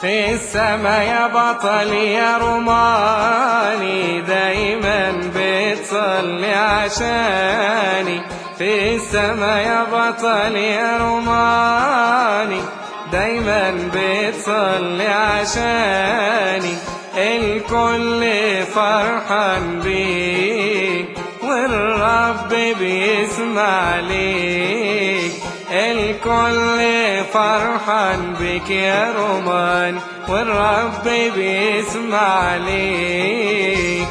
في السما يا بطل يا روماني دايما بتصلي عشاني. في السما يا بطل يا روماني دايما بتصلي عشاني. الكل فرحان بيك والرب بيسمع ليك. الكل فرحان بك يا رومان والرب بيسمع ليك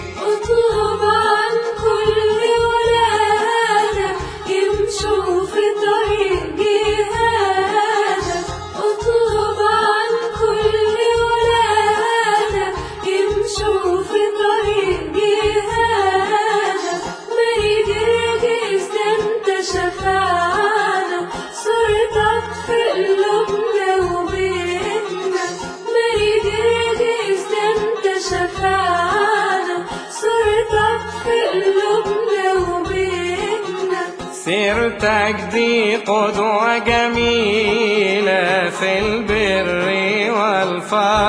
سيرتك دي قدوة جميلة في البر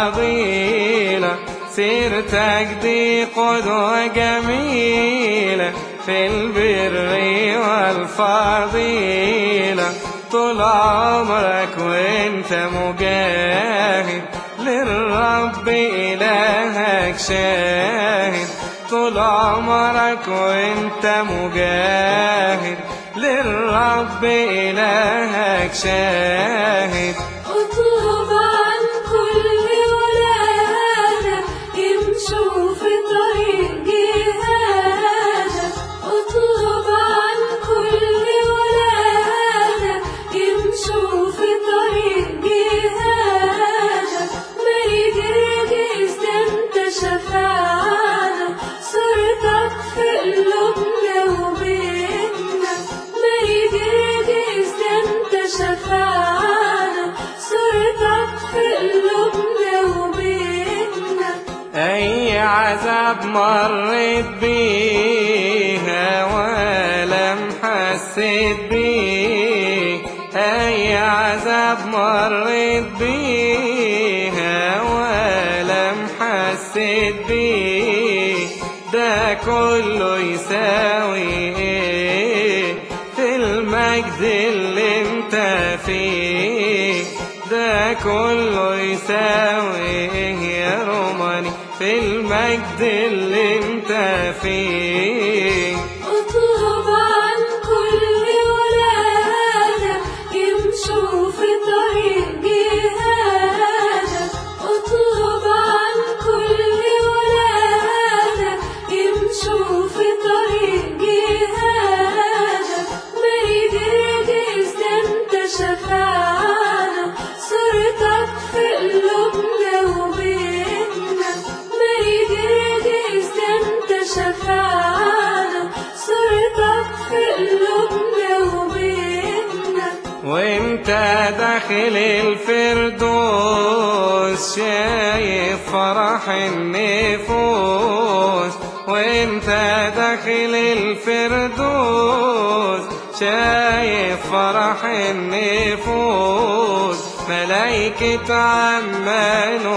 والفضيلة سيرتك دي قدوة جميلة في البر والفضيلة طول عمرك وانت مجاهد للرب إلهك شاهد. طول عمرك وانت مجاهد للرب إلهك شاهد. عذاب مريت بيها ولم حسيت بيه أي عذاب مريت بيها ولم حسيت بيه ده كله يساوي إيه؟ في المجد اللي أنت فيه. ده كله يساوي إيه يا روماني؟ في المجد اللي انت فيه. أطلب عن كل ولادك يمشوا في طريق جهادك أطلب عن كل ولادك يمشوا في طريق جهادك ما ده انت شفاعنا وانت داخل الفردوس شايف فرح النفوس. وانت داخل الفردوس شايف فرح النفوس. ملايكة عمانوئيل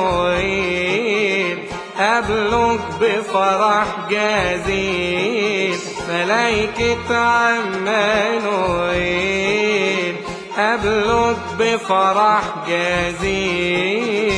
قبلك بفرح جزيل. ملايكة عمانوئيل قبلك بفرح جزيل.